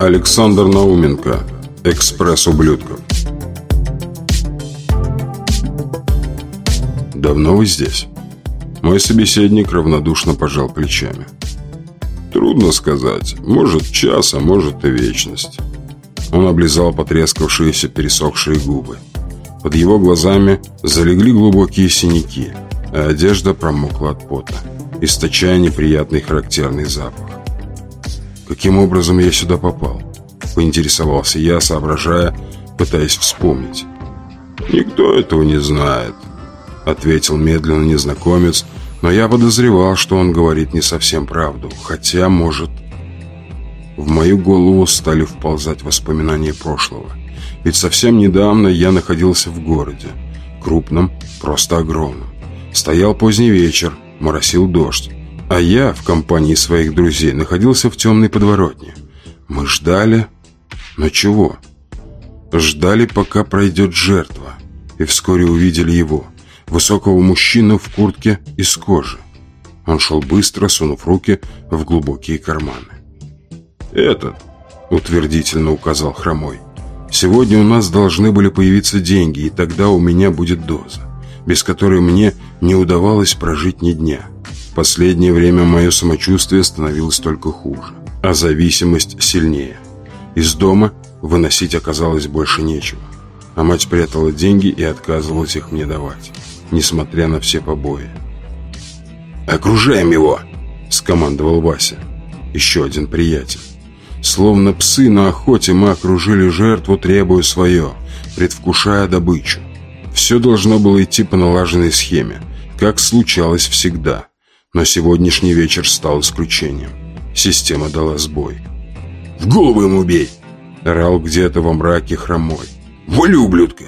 Александр Науменко. Экспресс ублюдков. Давно вы здесь? Мой собеседник равнодушно пожал плечами. Трудно сказать. Может, час, а может и вечность. Он облизал потрескавшиеся пересохшие губы. Под его глазами залегли глубокие синяки, а одежда промокла от пота, источая неприятный характерный запах. Каким образом я сюда попал? Поинтересовался я, соображая, пытаясь вспомнить. Никто этого не знает, ответил медленно незнакомец, но я подозревал, что он говорит не совсем правду, хотя, может... В мою голову стали вползать воспоминания прошлого. Ведь совсем недавно я находился в городе. Крупном, просто огромном. Стоял поздний вечер, моросил дождь. А я в компании своих друзей находился в темной подворотне. Мы ждали... Но чего? Ждали, пока пройдет жертва. И вскоре увидели его. Высокого мужчину в куртке из кожи. Он шел быстро, сунув руки в глубокие карманы. «Этот», — утвердительно указал Хромой. «Сегодня у нас должны были появиться деньги, и тогда у меня будет доза, без которой мне не удавалось прожить ни дня. Последнее время мое самочувствие становилось только хуже, а зависимость сильнее. Из дома выносить оказалось больше нечего, а мать прятала деньги и отказывалась их мне давать, несмотря на все побои. «Окружаем его!» – скомандовал Вася, еще один приятель. Словно псы на охоте мы окружили жертву, требуя свое, предвкушая добычу. Все должно было идти по налаженной схеме, как случалось всегда. Но сегодняшний вечер стал исключением. Система дала сбой. «В голову ему бей!» Орал где-то во мраке хромой. «Воли, ублюдка!»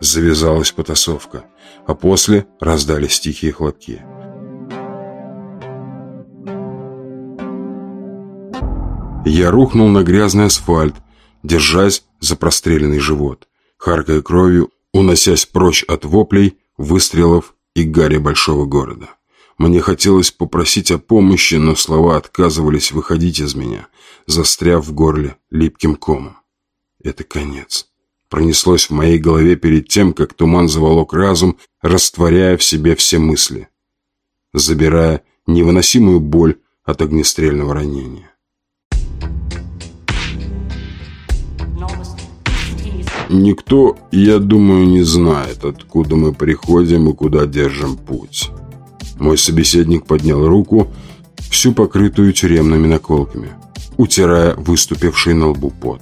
Завязалась потасовка, а после раздались тихие хлопки. Я рухнул на грязный асфальт, держась за простреленный живот, харкая кровью, уносясь прочь от воплей, выстрелов и гари большого города. Мне хотелось попросить о помощи, но слова отказывались выходить из меня, застряв в горле липким комом. Это конец. Пронеслось в моей голове перед тем, как туман заволок разум, растворяя в себе все мысли, забирая невыносимую боль от огнестрельного ранения. Никто, я думаю, не знает, откуда мы приходим и куда держим путь. Мой собеседник поднял руку, всю покрытую тюремными наколками, утирая выступивший на лбу пот.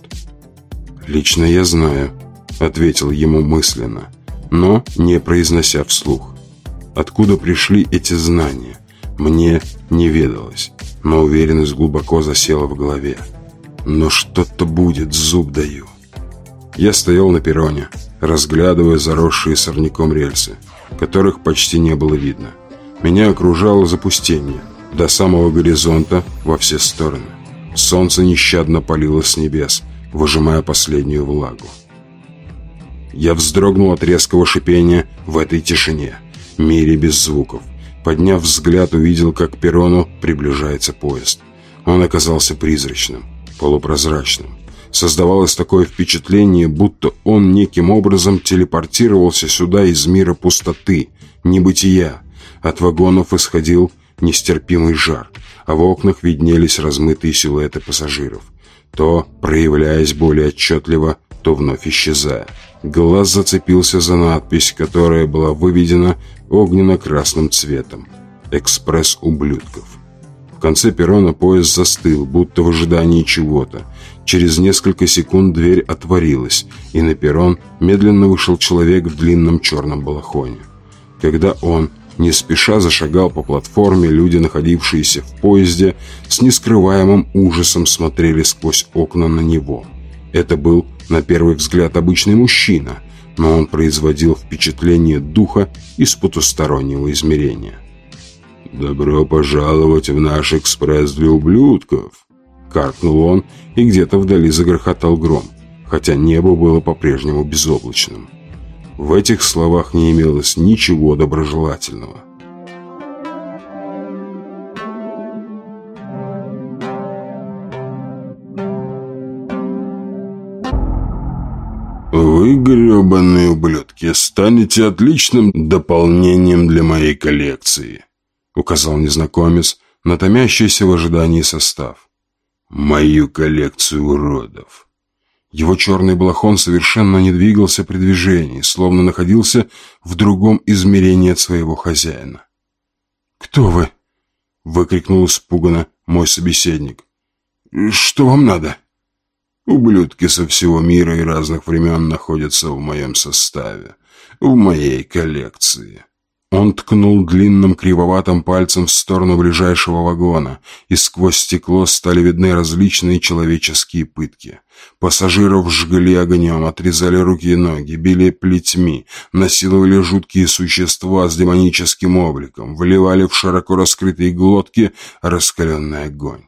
«Лично я знаю», — ответил ему мысленно, но не произнося вслух. Откуда пришли эти знания, мне не ведалось, но уверенность глубоко засела в голове. Но что-то будет, зуб даю. Я стоял на перроне, разглядывая заросшие сорняком рельсы, которых почти не было видно. Меня окружало запустение, до самого горизонта во все стороны. Солнце нещадно палило с небес, выжимая последнюю влагу. Я вздрогнул от резкого шипения в этой тишине, мире без звуков. Подняв взгляд, увидел, как к перрону приближается поезд. Он оказался призрачным, полупрозрачным. Создавалось такое впечатление, будто он неким образом телепортировался сюда из мира пустоты, небытия, от вагонов исходил нестерпимый жар, а в окнах виднелись размытые силуэты пассажиров, то проявляясь более отчетливо, то вновь исчезая. Глаз зацепился за надпись, которая была выведена огненно-красным цветом «Экспресс ублюдков». В конце перрона поезд застыл, будто в ожидании чего-то. Через несколько секунд дверь отворилась, и на перрон медленно вышел человек в длинном черном балахоне. Когда он не спеша зашагал по платформе, люди, находившиеся в поезде, с нескрываемым ужасом смотрели сквозь окна на него. Это был, на первый взгляд, обычный мужчина, но он производил впечатление духа из потустороннего измерения. «Добро пожаловать в наш экспресс для ублюдков!» Каркнул он, и где-то вдали загрохотал гром, хотя небо было по-прежнему безоблачным. В этих словах не имелось ничего доброжелательного. «Вы, гребаные ублюдки, станете отличным дополнением для моей коллекции», указал незнакомец на томящийся в ожидании состав. «Мою коллекцию уродов». Его черный балахон совершенно не двигался при движении, словно находился в другом измерении от своего хозяина. «Кто вы?» — выкрикнул испуганно мой собеседник. «Что вам надо?» «Ублюдки со всего мира и разных времен находятся в моем составе, в моей коллекции». Он ткнул длинным кривоватым пальцем в сторону ближайшего вагона, и сквозь стекло стали видны различные человеческие пытки. Пассажиров жгли огнем, отрезали руки и ноги, били плетьми, насиловали жуткие существа с демоническим обликом, вливали в широко раскрытые глотки раскаленный огонь.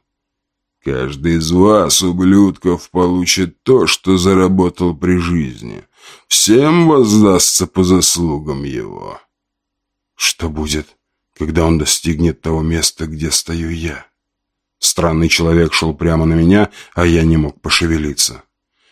Каждый из вас, ублюдков, получит то, что заработал при жизни. Всем воздастся по заслугам его. Что будет, когда он достигнет того места, где стою я? Странный человек шел прямо на меня, а я не мог пошевелиться.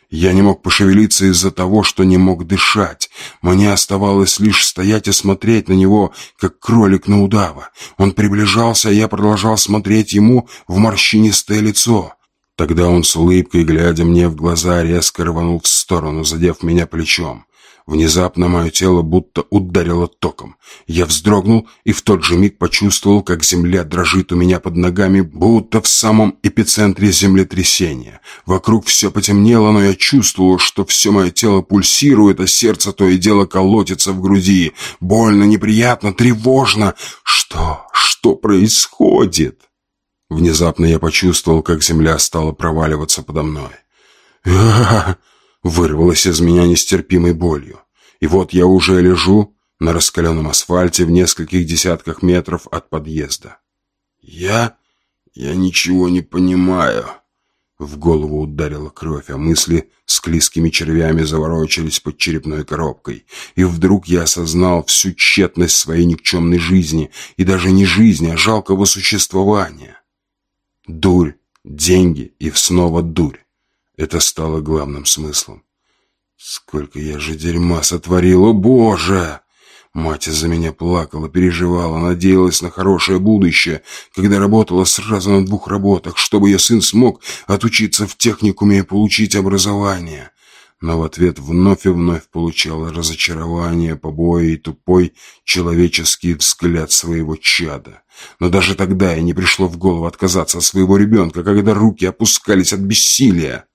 Я не мог пошевелиться из-за того, что не мог дышать. Мне оставалось лишь стоять и смотреть на него, как кролик на удава. Он приближался, а я продолжал смотреть ему в морщинистое лицо. Тогда он с улыбкой, глядя мне в глаза, резко рванул в сторону, задев меня плечом. Внезапно мое тело будто ударило током. Я вздрогнул и в тот же миг почувствовал, как земля дрожит у меня под ногами, будто в самом эпицентре землетрясения. Вокруг все потемнело, но я чувствовал, что все мое тело пульсирует, а сердце то и дело колотится в груди. Больно, неприятно, тревожно. Что? Что происходит? Внезапно я почувствовал, как земля стала проваливаться подо мной. «А-а-а!» Вырвалось из меня нестерпимой болью. И вот я уже лежу на раскаленном асфальте в нескольких десятках метров от подъезда. Я... я ничего не понимаю. В голову ударила кровь, а мысли с клизкими червями заворочились под черепной коробкой. И вдруг я осознал всю тщетность своей никчемной жизни, и даже не жизни, а жалкого существования. Дурь, деньги и снова дурь. Это стало главным смыслом. Сколько я же дерьма сотворил, о боже! Мать из-за меня плакала, переживала, надеялась на хорошее будущее, когда работала сразу на двух работах, чтобы ее сын смог отучиться в техникуме и получить образование. Но в ответ вновь и вновь получала разочарование, побои и тупой человеческий взгляд своего чада. Но даже тогда ей не пришло в голову отказаться от своего ребенка, когда руки опускались от бессилия.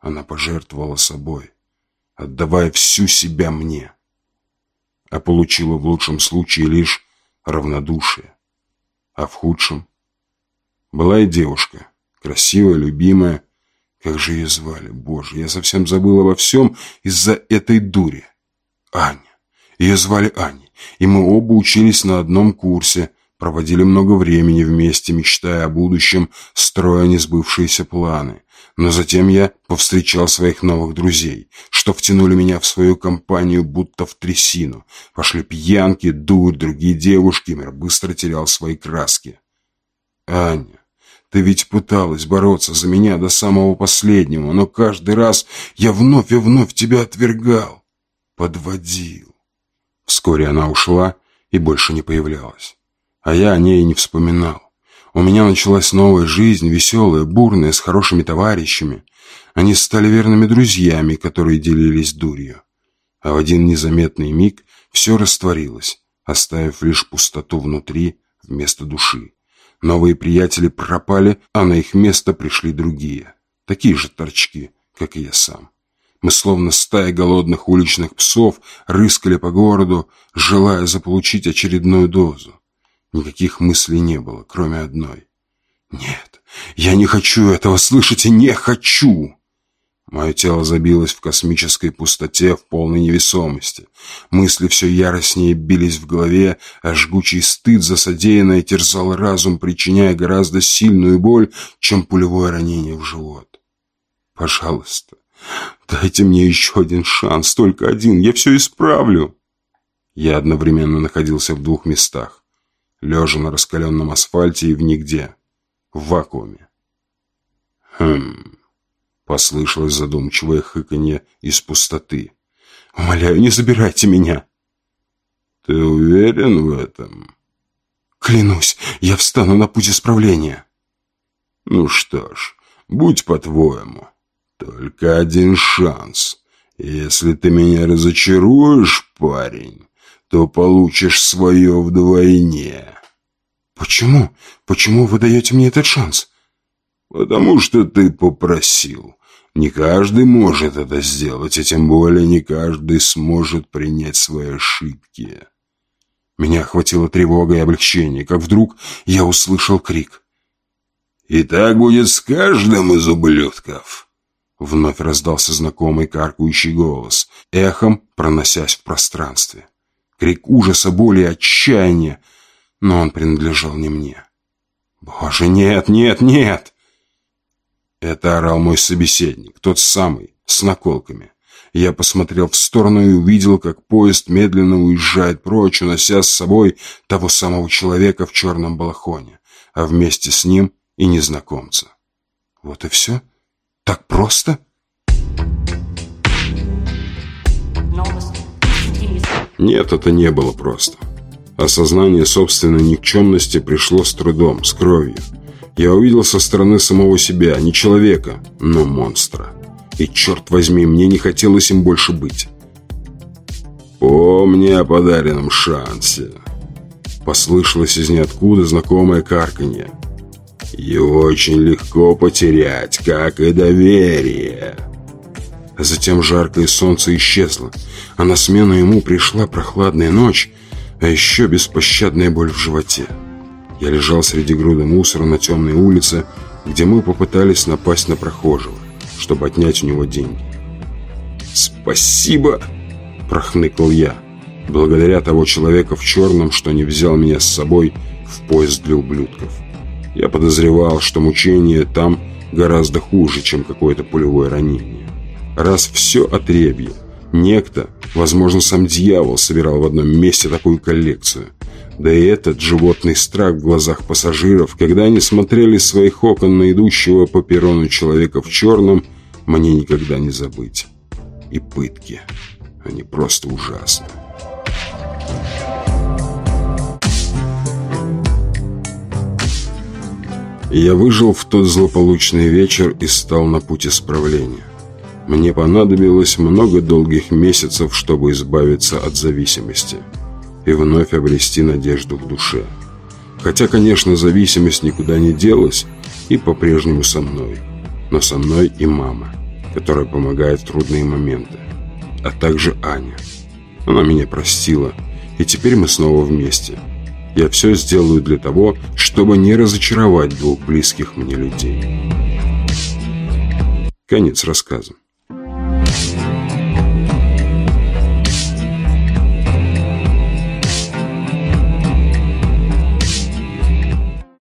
Она пожертвовала собой, отдавая всю себя мне, а получила в лучшем случае лишь равнодушие, а в худшем была и девушка, красивая, любимая, как же ее звали, боже, я совсем забыл обо всем из-за этой дури. Аня. Ее звали Аней, и мы оба учились на одном курсе, проводили много времени вместе, мечтая о будущем, строя несбывшиеся планы. Но затем я повстречал своих новых друзей, что втянули меня в свою компанию, будто в трясину. Пошли пьянки, дурь, другие девушки, мир быстро терял свои краски. Аня, ты ведь пыталась бороться за меня до самого последнего, но каждый раз я вновь и вновь тебя отвергал, подводил. Вскоре она ушла и больше не появлялась, а я о ней не вспоминал. У меня началась новая жизнь, веселая, бурная, с хорошими товарищами. Они стали верными друзьями, которые делились дурью. А в один незаметный миг все растворилось, оставив лишь пустоту внутри вместо души. Новые приятели пропали, а на их место пришли другие. Такие же торчки, как и я сам. Мы словно стая голодных уличных псов рыскали по городу, желая заполучить очередную дозу. Никаких мыслей не было, кроме одной. «Нет, я не хочу этого, слышите? Не хочу!» Мое тело забилось в космической пустоте, в полной невесомости. Мысли все яростнее бились в голове, а жгучий стыд за содеянное терзал разум, причиняя гораздо сильную боль, чем пулевое ранение в живот. «Пожалуйста, дайте мне еще один шанс, только один, я все исправлю!» Я одновременно находился в двух местах лежа на раскаленном асфальте и в нигде, в вакууме. «Хм...» — послышалось задумчивое хыканье из пустоты. Умоляю, не забирайте меня!» «Ты уверен в этом?» «Клянусь, я встану на путь исправления!» «Ну что ж, будь по-твоему. Только один шанс. Если ты меня разочаруешь, парень, то получишь свое вдвойне». «Почему? Почему вы даете мне этот шанс?» «Потому что ты попросил. Не каждый может это сделать, и тем более не каждый сможет принять свои ошибки». Меня охватила тревога и облегчение, как вдруг я услышал крик. «И так будет с каждым из ублюдков!» Вновь раздался знакомый каркающий голос, эхом проносясь в пространстве. Крик ужаса, боли и отчаяния, но он принадлежал не мне. «Боже, нет, нет, нет!» Это орал мой собеседник, тот самый, с наколками. Я посмотрел в сторону и увидел, как поезд медленно уезжает прочь, унося с собой того самого человека в черном балахоне, а вместе с ним и незнакомца. Вот и все? Так просто? Нет, это не было просто. Осознание собственной никчемности пришло с трудом, с кровью. Я увидел со стороны самого себя, не человека, но монстра. И, черт возьми, мне не хотелось им больше быть. «Помни о подаренном шансе», Послышалось из ниоткуда знакомое карканье. «Его очень легко потерять, как и доверие». Затем жаркое солнце исчезло, а на смену ему пришла прохладная ночь, а еще беспощадная боль в животе. Я лежал среди груды мусора на темной улице, где мы попытались напасть на прохожего чтобы отнять у него деньги. «Спасибо!» – прохныкал я. Благодаря того человека в черном, что не взял меня с собой в поезд для ублюдков. Я подозревал, что мучение там гораздо хуже, чем какое-то пулевое ранение. Раз все отребье, некто, возможно, сам дьявол собирал в одном месте такую коллекцию. Да и этот животный страх в глазах пассажиров, когда они смотрели с своих окон на идущего по перрону человека в черном, мне никогда не забыть. И пытки. Они просто ужасны. Я выжил в тот злополучный вечер и стал на путь исправления. Мне понадобилось много долгих месяцев, чтобы избавиться от зависимости и вновь обрести надежду в душе. Хотя, конечно, зависимость никуда не делась и по-прежнему со мной. Но со мной и мама, которая помогает в трудные моменты. А также Аня. Она меня простила, и теперь мы снова вместе. Я все сделаю для того, чтобы не разочаровать двух близких мне людей. Конец рассказа.